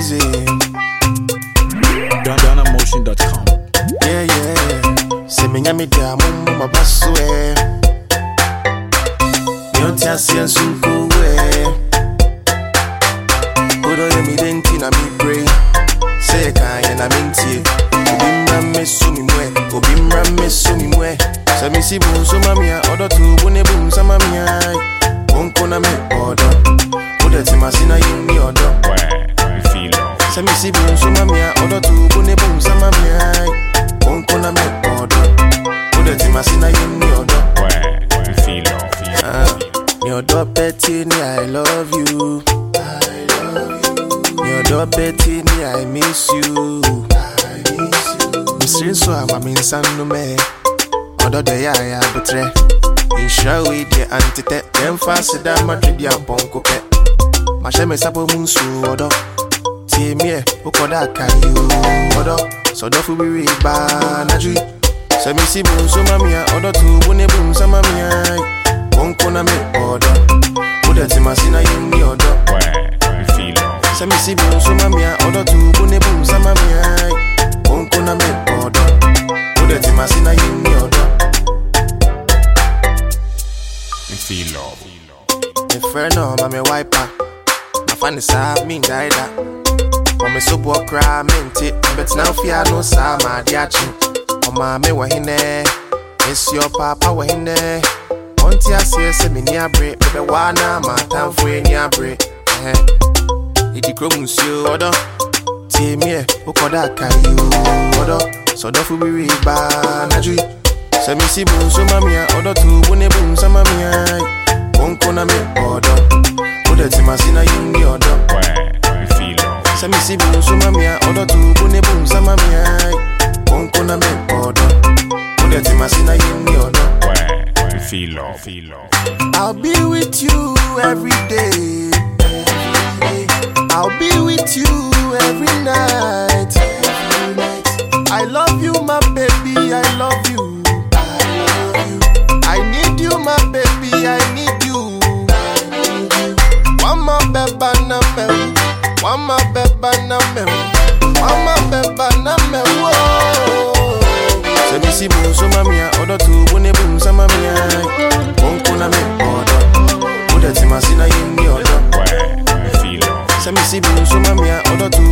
easy. GhanaMotion.com. Yeah, yeah. Say me dia mumma mabaso eh. Me on tia si ensunko eh. Odo ye mi denti na mi pray. Say kan ye na mintie. Obi mra me so mi mwe. Obi mra me so mi mwe. Say me si bu so mamia. Odo tu bu ne bu sa mamia. Onko na me odo. Odo ti masina yimi odo. Where we feel love. Sɛ bi nso ma mea ɔdɔ to bo ne sa ma mea Konko na me ɔdɔ Wodɛ te mase na yɛnni ɔdɔ Where? We feel love. Ah, Me ɔdɔ bɛti ni I love you. Me ɔdɔ bɛti ni I miss you. Mesiri nso a ma me. Nsa nnome Ɔdɔ dɛ yɛ a yɛ abotrɛ Nhyira wei deɛ antetɛ Yɛmfa aseda matwedi apɔnko pɛ Mahyɛ me sapɔ mu nsuo ɔdɔ tie me ɛ wokɔda akae o. Ɔdɔ sɛ ɔdɔfo bi reba anadwo yi sɛ mesi bu nso ma me a ɔdɔ to bo ne bu nsa ma me a konko na me ɔdɔ wodɛ te mase na yɛnni ɔdɔ Where we feel love. mesi bu nso ma me wodɛ Mama so boy cry minty, but now fear no sama diachi. Oh mama wa hine, it's your papa wa hine. Auntie I say say me near break, baby wana ma time for near break. Eh. Idi kro musio odo. Tie me o koda kayo odo. So do fu bi ba na. Semi si bu so mamia odo tu bu ne bu samamia. Feel love. sɛ mesi bu nso ma me a ɔdɔ eh. to bu nsa ma me eh. a konko na me ɔdɔ wodɛ te mase na yɛnni ɔdɔ Where we feel love. Feel love. I'll be with you every day. I'll be with you every night. More beba na me, more beba na me. Whoa. Sɛ mesi bu nso ma me a ɔdɔ to bo ne bu nsa ma me konko na me ɔdɔ wodɛ te mase na yɛnni ɔdɔ Where we feel love. sɛ mesi bu nso ma me a ɔdɔ to